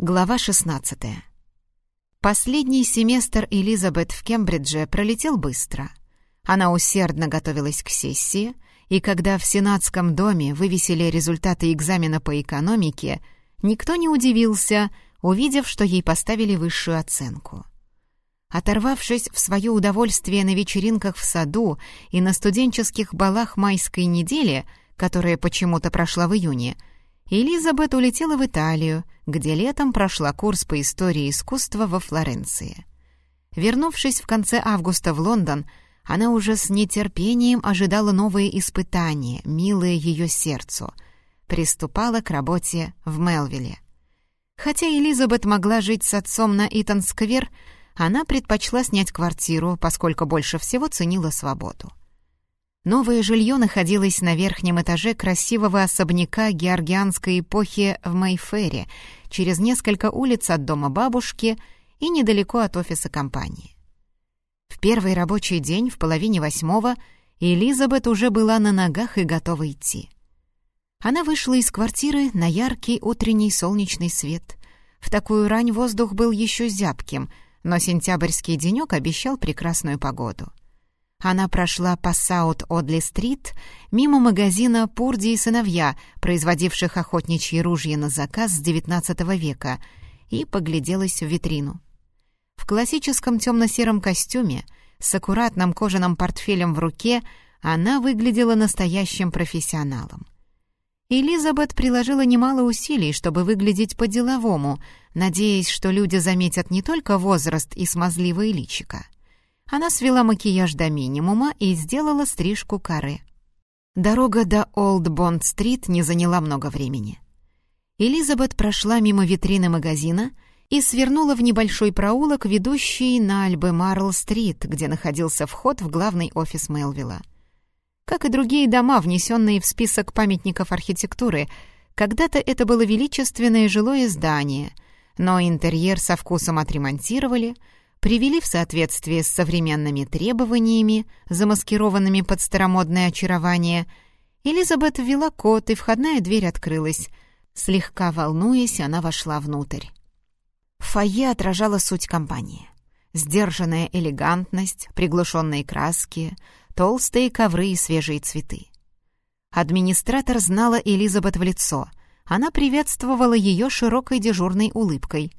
Глава 16. Последний семестр Элизабет в Кембридже пролетел быстро. Она усердно готовилась к сессии, и когда в Сенатском доме вывесили результаты экзамена по экономике, никто не удивился, увидев, что ей поставили высшую оценку. Оторвавшись в свое удовольствие на вечеринках в саду и на студенческих балах майской недели, которая почему-то прошла в июне, Элизабет улетела в Италию, где летом прошла курс по истории искусства во Флоренции. Вернувшись в конце августа в Лондон, она уже с нетерпением ожидала новые испытания, милые ее сердцу. Приступала к работе в Мелвилле. Хотя Элизабет могла жить с отцом на Итан-сквер, она предпочла снять квартиру, поскольку больше всего ценила свободу. Новое жилье находилось на верхнем этаже красивого особняка георгианской эпохи в Мейфере, через несколько улиц от дома бабушки и недалеко от офиса компании. В первый рабочий день в половине восьмого Элизабет уже была на ногах и готова идти. Она вышла из квартиры на яркий утренний солнечный свет. В такую рань воздух был еще зябким, но сентябрьский денек обещал прекрасную погоду. Она прошла по Саут-Одли-стрит мимо магазина «Пурди и сыновья», производивших охотничьи ружья на заказ с XIX века, и погляделась в витрину. В классическом темно-сером костюме, с аккуратным кожаным портфелем в руке, она выглядела настоящим профессионалом. Элизабет приложила немало усилий, чтобы выглядеть по-деловому, надеясь, что люди заметят не только возраст и смазливое личико — она свела макияж до минимума и сделала стрижку каре. Дорога до Олд Бонд-стрит не заняла много времени. Элизабет прошла мимо витрины магазина и свернула в небольшой проулок, ведущий на Альбе-Марл-стрит, где находился вход в главный офис Мелвилла. Как и другие дома, внесенные в список памятников архитектуры, когда-то это было величественное жилое здание, но интерьер со вкусом отремонтировали — привели в соответствие с современными требованиями, замаскированными под старомодное очарование, Элизабет ввела код, и входная дверь открылась. Слегка волнуясь, она вошла внутрь. Фойе отражало суть компании. Сдержанная элегантность, приглушенные краски, толстые ковры и свежие цветы. Администратор знала Элизабет в лицо. Она приветствовала ее широкой дежурной улыбкой.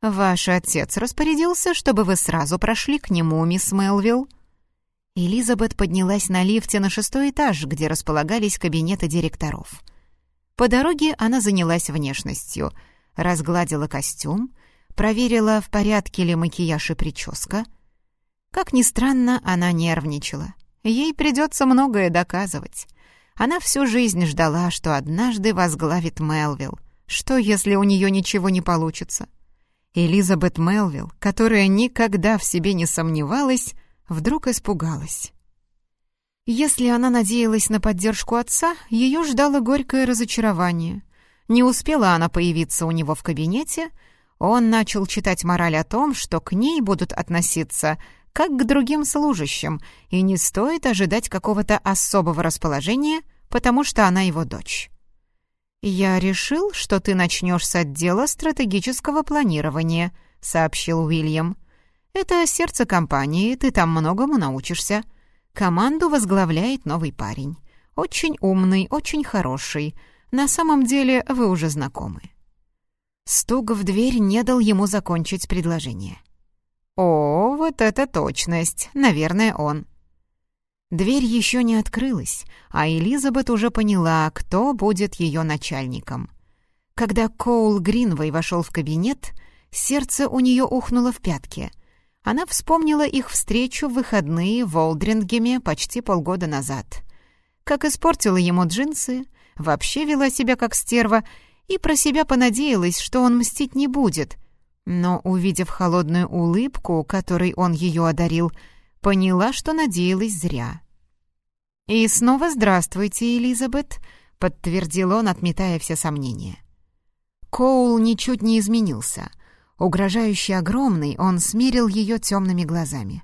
«Ваш отец распорядился, чтобы вы сразу прошли к нему, мисс Мелвилл». Элизабет поднялась на лифте на шестой этаж, где располагались кабинеты директоров. По дороге она занялась внешностью, разгладила костюм, проверила, в порядке ли макияж и прическа. Как ни странно, она нервничала. Ей придется многое доказывать. Она всю жизнь ждала, что однажды возглавит Мелвилл. Что, если у нее ничего не получится? Элизабет Мелвилл, которая никогда в себе не сомневалась, вдруг испугалась. Если она надеялась на поддержку отца, ее ждало горькое разочарование. Не успела она появиться у него в кабинете, он начал читать мораль о том, что к ней будут относиться как к другим служащим, и не стоит ожидать какого-то особого расположения, потому что она его дочь. «Я решил, что ты начнешь с отдела стратегического планирования», — сообщил Уильям. «Это сердце компании, ты там многому научишься. Команду возглавляет новый парень. Очень умный, очень хороший. На самом деле вы уже знакомы». Стук в дверь не дал ему закончить предложение. «О, вот это точность! Наверное, он». Дверь еще не открылась, а Элизабет уже поняла, кто будет ее начальником. Когда Коул Гринвей вошел в кабинет, сердце у нее ухнуло в пятки. Она вспомнила их встречу в выходные в Олдрингеме почти полгода назад. Как испортила ему джинсы, вообще вела себя как стерва и про себя понадеялась, что он мстить не будет. Но, увидев холодную улыбку, которой он ее одарил, поняла, что надеялась зря. «И снова здравствуйте, Элизабет», — подтвердил он, отметая все сомнения. Коул ничуть не изменился. Угрожающий огромный, он смирил ее темными глазами.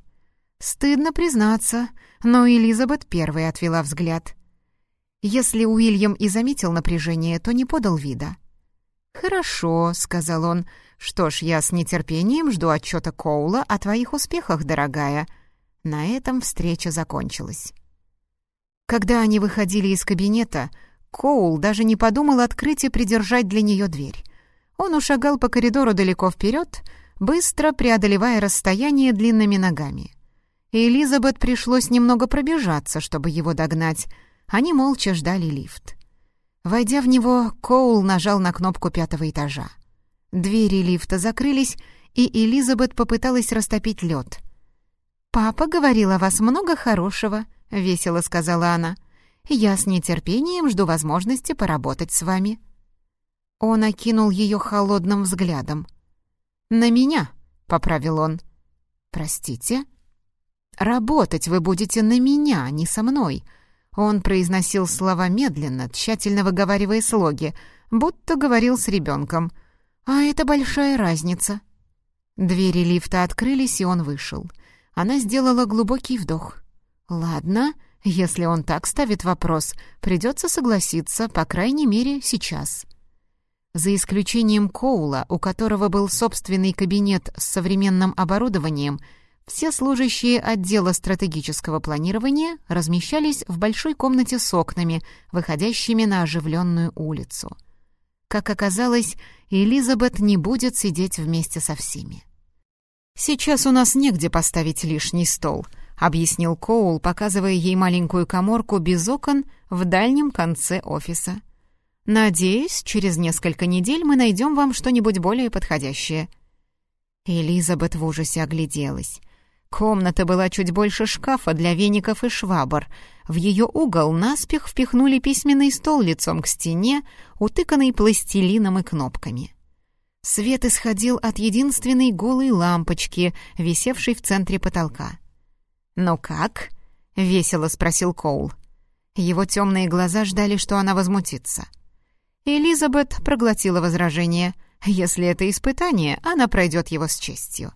Стыдно признаться, но Элизабет первой отвела взгляд. Если Уильям и заметил напряжение, то не подал вида. «Хорошо», — сказал он. «Что ж, я с нетерпением жду отчета Коула о твоих успехах, дорогая». На этом встреча закончилась. Когда они выходили из кабинета, Коул даже не подумал открыть и придержать для нее дверь. Он ушагал по коридору далеко вперед, быстро преодолевая расстояние длинными ногами. И Элизабет пришлось немного пробежаться, чтобы его догнать. Они молча ждали лифт. Войдя в него, Коул нажал на кнопку пятого этажа. Двери лифта закрылись, и Элизабет попыталась растопить лед. «Папа говорил о вас много хорошего», — весело сказала она. «Я с нетерпением жду возможности поработать с вами». Он окинул ее холодным взглядом. «На меня», — поправил он. «Простите?» «Работать вы будете на меня, а не со мной». Он произносил слова медленно, тщательно выговаривая слоги, будто говорил с ребенком. «А это большая разница». Двери лифта открылись, и он вышел. Она сделала глубокий вдох. «Ладно, если он так ставит вопрос, придется согласиться, по крайней мере, сейчас». За исключением Коула, у которого был собственный кабинет с современным оборудованием, все служащие отдела стратегического планирования размещались в большой комнате с окнами, выходящими на оживленную улицу. Как оказалось, Элизабет не будет сидеть вместе со всеми. «Сейчас у нас негде поставить лишний стол», — объяснил Коул, показывая ей маленькую коморку без окон в дальнем конце офиса. Надеюсь, через несколько недель мы найдем вам что-нибудь более подходящее». Элизабет в ужасе огляделась. Комната была чуть больше шкафа для веников и швабр. В ее угол наспех впихнули письменный стол лицом к стене, утыканный пластилином и кнопками. Свет исходил от единственной голой лампочки, висевшей в центре потолка. «Ну как?» — весело спросил Коул. Его темные глаза ждали, что она возмутится. — Элизабет проглотила возражение. Если это испытание, она пройдет его с честью.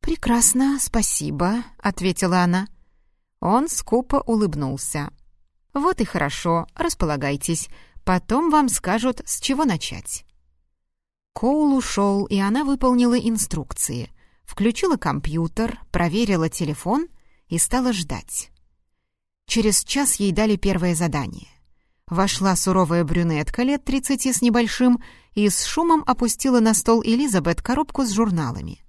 «Прекрасно, спасибо», — ответила она. Он скупо улыбнулся. «Вот и хорошо, располагайтесь. Потом вам скажут, с чего начать». Коул ушел, и она выполнила инструкции. Включила компьютер, проверила телефон и стала ждать. Через час ей дали первое задание. Вошла суровая брюнетка лет тридцати с небольшим и с шумом опустила на стол Элизабет коробку с журналами.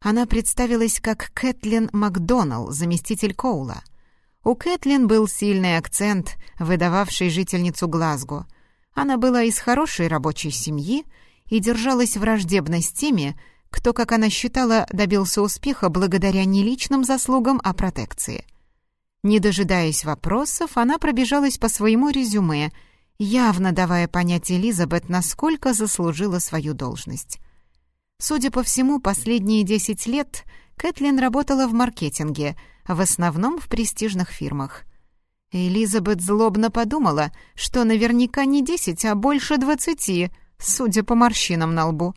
Она представилась как Кэтлин Макдоналл, заместитель Коула. У Кэтлин был сильный акцент, выдававший жительницу Глазго. Она была из хорошей рабочей семьи и держалась враждебно с теми, кто, как она считала, добился успеха благодаря не личным заслугам, а протекции. Не дожидаясь вопросов, она пробежалась по своему резюме, явно давая понять Элизабет, насколько заслужила свою должность. Судя по всему, последние 10 лет Кэтлин работала в маркетинге, в основном в престижных фирмах. Элизабет злобно подумала, что наверняка не 10, а больше 20, судя по морщинам на лбу.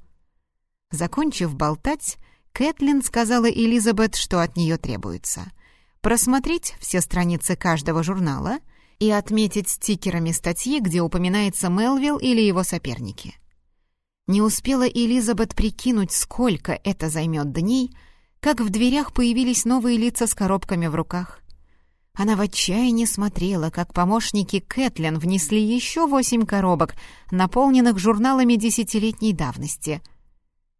Закончив болтать, Кэтлин сказала Элизабет, что от нее требуется — просмотреть все страницы каждого журнала и отметить стикерами статьи, где упоминается Мелвилл или его соперники. Не успела Элизабет прикинуть, сколько это займет дней, как в дверях появились новые лица с коробками в руках. Она в отчаянии смотрела, как помощники Кэтлин внесли еще восемь коробок, наполненных журналами десятилетней давности.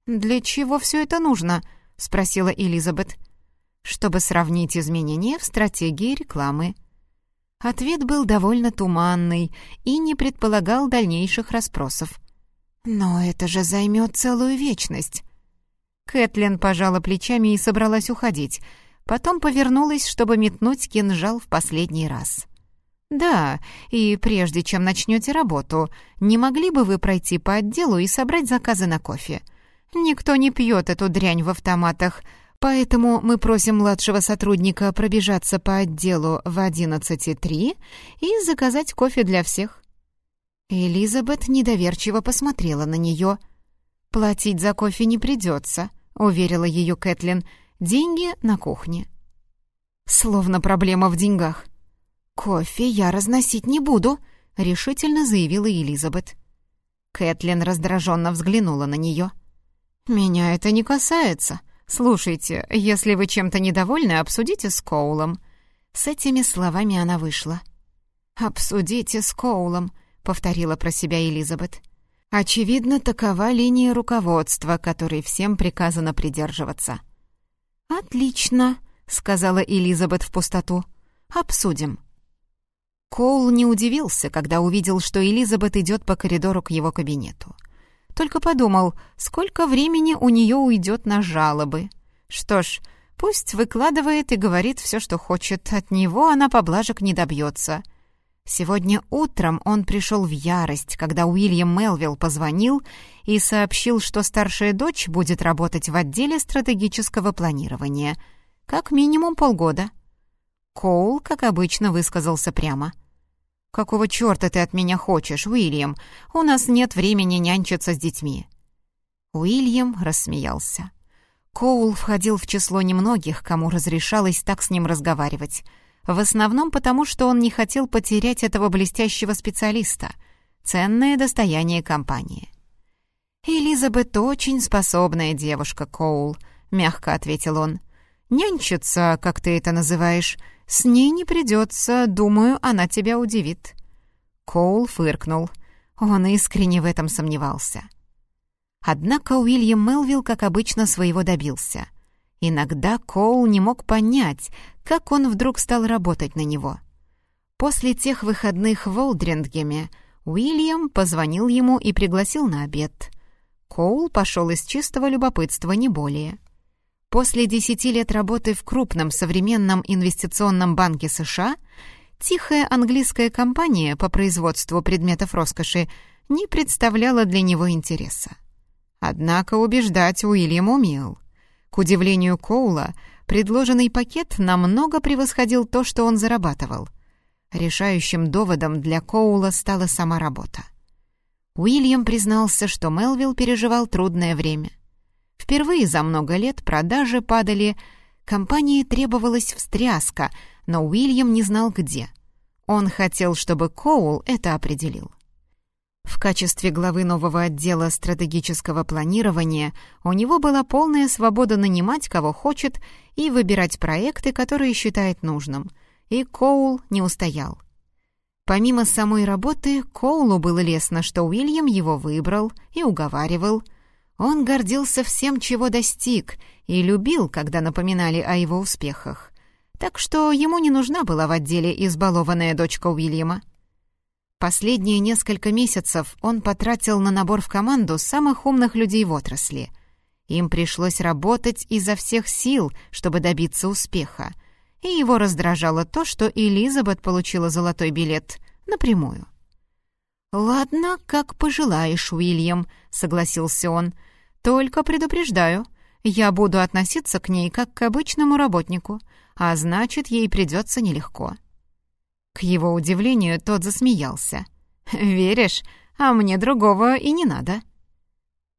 «Для чего все это нужно?» — спросила Элизабет чтобы сравнить изменения в стратегии рекламы. Ответ был довольно туманный и не предполагал дальнейших расспросов. «Но это же займет целую вечность». Кэтлин пожала плечами и собралась уходить, потом повернулась, чтобы метнуть кинжал в последний раз. «Да, и прежде чем начнете работу, не могли бы вы пройти по отделу и собрать заказы на кофе? Никто не пьет эту дрянь в автоматах, Поэтому мы просим младшего сотрудника пробежаться по отделу в 11.03 и заказать кофе для всех». Элизабет недоверчиво посмотрела на нее. «Платить за кофе не придется», — уверила ее Кэтлин. «Деньги на кухне». Словно проблема в деньгах. «Кофе я разносить не буду», — решительно заявила Элизабет. Кэтлин раздраженно взглянула на нее. «Меня это не касается. Слушайте, если вы чем-то недовольны, обсудите с Коулом». С этими словами она вышла. «Обсудите с Коулом», — повторила про себя Элизабет. «Очевидно, такова линия руководства, которой всем приказано придерживаться». «Отлично», — сказала Элизабет в пустоту. «Обсудим». Коул не удивился, когда увидел, что Элизабет идет по коридору к его кабинету. Только подумал, сколько времени у нее уйдет на жалобы. Что ж, пусть выкладывает и говорит все, что хочет, от него она поблажек не добьется — Сегодня утром он пришел в ярость, когда Уильям Мелвилл позвонил и сообщил, что старшая дочь будет работать в отделе стратегического планирования. Как минимум полгода. Коул, как обычно, высказался прямо. «Какого черта ты от меня хочешь, Уильям? У нас нет времени нянчиться с детьми». Уильям рассмеялся. Коул входил в число немногих, кому разрешалось так с ним разговаривать — в основном потому, что он не хотел потерять этого блестящего специалиста, ценное достояние компании. «Элизабет очень способная девушка, Коул», — мягко ответил он. «Нянчиться, как ты это называешь, с ней не придется, думаю, она тебя удивит». Коул фыркнул. Он искренне в этом сомневался. Однако Уильям Мелвилл, как обычно, своего добился. Иногда Коул не мог понять, как он вдруг стал работать на него. После тех выходных в Олдрингеме Уильям позвонил ему и пригласил на обед. Коул пошел из чистого любопытства, не более. После десяти лет работы в крупном современном инвестиционном банке США тихая английская компания по производству предметов роскоши не представляла для него интереса. Однако убеждать Уильям умел. К удивлению Коула, предложенный пакет намного превосходил то, что он зарабатывал. Решающим доводом для Коула стала сама работа. Уильям признался, что Мелвилл переживал трудное время. Впервые за много лет продажи падали, компании требовалась встряска, но Уильям не знал где. Он хотел, чтобы Коул это определил. В качестве главы нового отдела стратегического планирования у него была полная свобода нанимать кого хочет и выбирать проекты, которые считает нужным, и Коул не устоял. Помимо самой работы, Коулу было лестно, что Уильям его выбрал и уговаривал. Он гордился всем, чего достиг, и любил, когда напоминали о его успехах. Так что ему не нужна была в отделе избалованная дочка Уильяма. Последние несколько месяцев он потратил на набор в команду самых умных людей в отрасли. Им пришлось работать изо всех сил, чтобы добиться успеха. И его раздражало то, что Элизабет получила золотой билет напрямую. «Ладно, как пожелаешь, Уильям», — согласился он. «Только предупреждаю, я буду относиться к ней как к обычному работнику, а значит, ей придется нелегко». К его удивлению, тот засмеялся. «Веришь? А мне другого и не надо».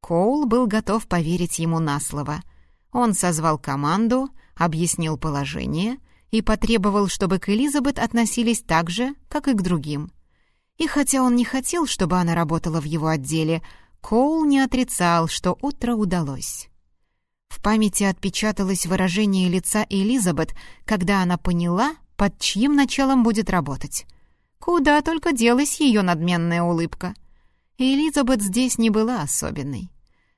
Коул был готов поверить ему на слово. Он созвал команду, объяснил положение и потребовал, чтобы к Элизабет относились так же, как и к другим. И хотя он не хотел, чтобы она работала в его отделе, Коул не отрицал, что утро удалось. В памяти отпечаталось выражение лица Элизабет, когда она поняла, под чьим началом будет работать. Куда только делась ее надменная улыбка. Элизабет здесь не была особенной.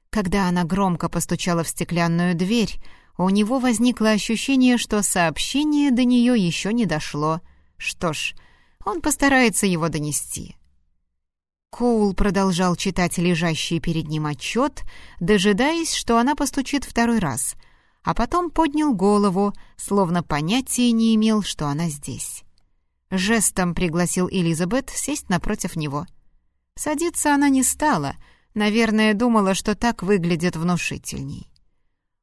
Когда она громко постучала в стеклянную дверь, у него возникло ощущение, что сообщение до нее еще не дошло. Что ж, он постарается его донести. Коул продолжал читать лежащий перед ним отчет, дожидаясь, что она постучит второй раз — а потом поднял голову, словно понятия не имел, что она здесь. Жестом пригласил Элизабет сесть напротив него. Садиться она не стала, наверное, думала, что так выглядит внушительней.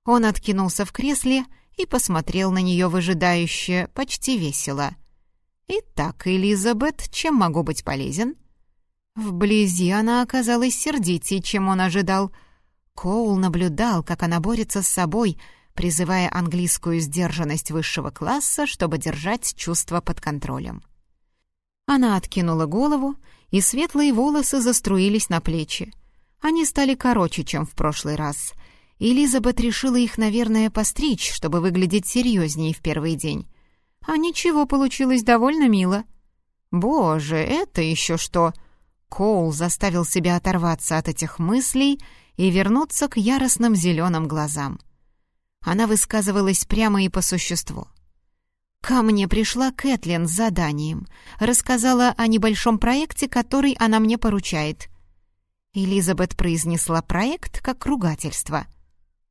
Он откинулся в кресле и посмотрел на нее выжидающе, почти весело. «Итак, Элизабет, чем могу быть полезен?» Вблизи она оказалась сердитей, чем он ожидал. Коул наблюдал, как она борется с собой, призывая английскую сдержанность высшего класса, чтобы держать чувства под контролем. Она откинула голову и светлые волосы заструились на плечи. Они стали короче, чем в прошлый раз. Элизабет решила их, наверное, постричь, чтобы выглядеть серьезнее в первый день. А ничего, получилось довольно мило. «Боже, это еще что!» Коул заставил себя оторваться от этих мыслей и вернуться к яростным зеленым глазам. Она высказывалась прямо и по существу. Ко мне пришла Кэтлин с заданием. Рассказала о небольшом проекте, который она мне поручает. Элизабет произнесла проект как ругательство.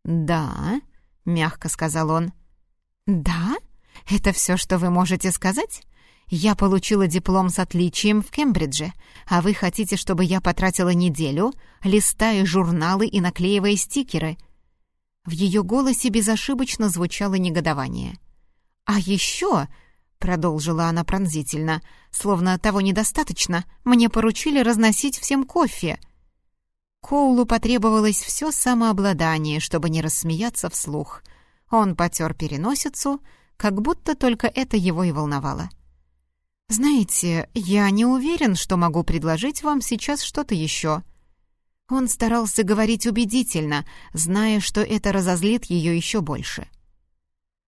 «Да», — мягко сказал он. «Да? Это все, что вы можете сказать? Я получила диплом с отличием в Кембридже, а вы хотите, чтобы я потратила неделю, листая журналы и наклеивая стикеры?» В ее голосе безошибочно звучало негодование. «А еще...» — продолжила она пронзительно, словно того недостаточно, мне поручили разносить всем кофе. Коулу потребовалось все самообладание, чтобы не рассмеяться вслух. Он потер переносицу, как будто только это его и волновало. «Знаете, я не уверен, что могу предложить вам сейчас что-то еще». Он старался говорить убедительно, зная, что это разозлит ее еще больше.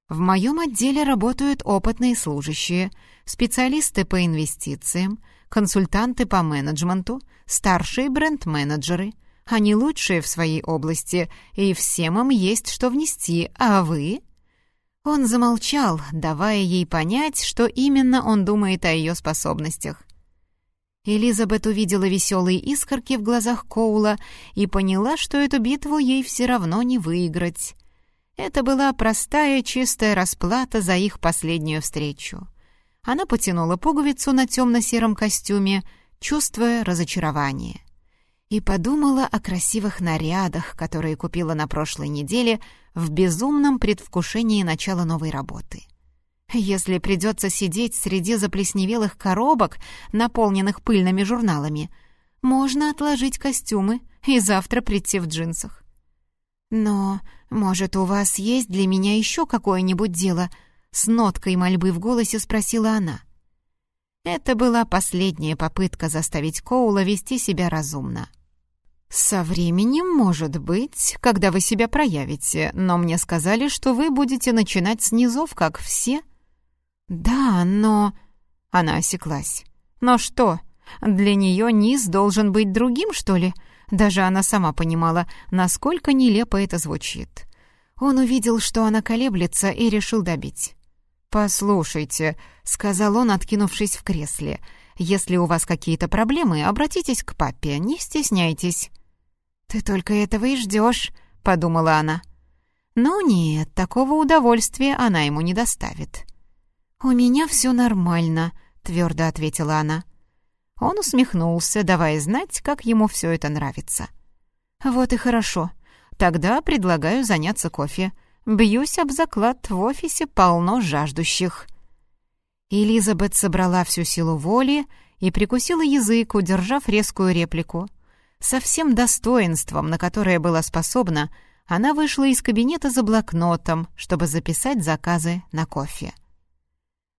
В моем отделе работают опытные служащие, специалисты по инвестициям, консультанты по менеджменту, старшие бренд-менеджеры. Они лучшие в своей области, и всем им есть что внести, а вы...» Он замолчал, давая ей понять, что именно он думает о ее способностях. Элизабет увидела веселые искорки в глазах Коула и поняла, что эту битву ей все равно не выиграть. Это была простая чистая расплата за их последнюю встречу. Она потянула пуговицу на темно-сером костюме, чувствуя разочарование. И подумала о красивых нарядах, которые купила на прошлой неделе в безумном предвкушении начала новой работы. Если придется сидеть среди заплесневелых коробок, наполненных пыльными журналами, можно отложить костюмы и завтра прийти в джинсах. «Но, может, у вас есть для меня еще какое-нибудь дело?» С ноткой мольбы в голосе спросила она. Это была последняя попытка заставить Коула вести себя разумно. «Со временем, может быть, когда вы себя проявите, но мне сказали, что вы будете начинать с низов, как все». «Да, но...» Она осеклась. «Но что, для нее низ должен быть другим, что ли?» Даже она сама понимала, насколько нелепо это звучит. Он увидел, что она колеблется, и решил добить. «Послушайте», — сказал он, откинувшись в кресле, «если у вас какие-то проблемы, обратитесь к папе, не стесняйтесь». «Ты только этого и ждешь», — подумала она. «Ну нет, такого удовольствия она ему не доставит». «У меня все нормально», — твердо ответила она. Он усмехнулся, давая знать, как ему все это нравится. «Вот и хорошо. Тогда предлагаю заняться кофе. Бьюсь об заклад, в офисе полно жаждущих». Элизабет собрала всю силу воли и прикусила язык, удержав резкую реплику. Со всем достоинством, на которое была способна, она вышла из кабинета за блокнотом, чтобы записать заказы на кофе.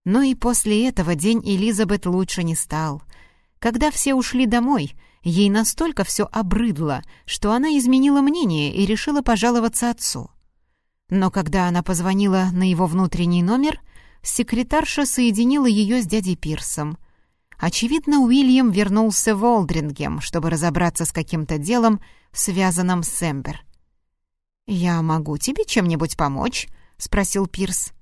Но и после этого день Элизабет лучше не стал — когда все ушли домой, ей настолько все обрыдло, что она изменила мнение и решила пожаловаться отцу. Но когда она позвонила на его внутренний номер, секретарша соединила ее с дядей Пирсом. Очевидно, Уильям вернулся в Олдрингем, чтобы разобраться с каким-то делом, связанным с Эмбер. «Я могу тебе чем-нибудь помочь?» — спросил Пирс.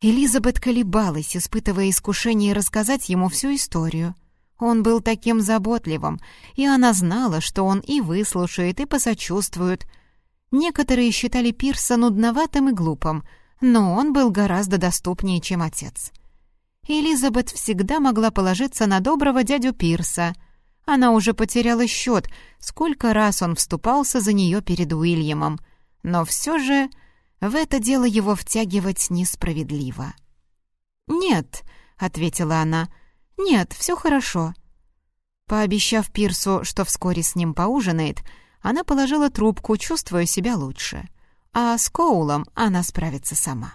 Элизабет колебалась, испытывая искушение рассказать ему всю историю — он был таким заботливым, и она знала, что он и выслушает, и посочувствует. Некоторые считали Пирса нудноватым и глупым, но он был гораздо доступнее, чем отец. Элизабет всегда могла положиться на доброго дядю Пирса. Она уже потеряла счет, сколько раз он вступался за нее перед Уильямом. Но все же в это дело его втягивать несправедливо. «Нет», — ответила она, — «Нет, все хорошо». Пообещав Пирсу, что вскоре с ним поужинает, она положила трубку, чувствуя себя лучше. А с Коулом она справится сама.